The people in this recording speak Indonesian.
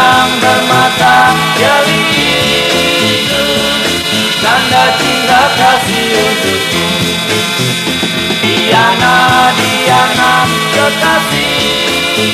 terang dan mata Tanda cinta kasih untukku. Diana, Diana kekasihku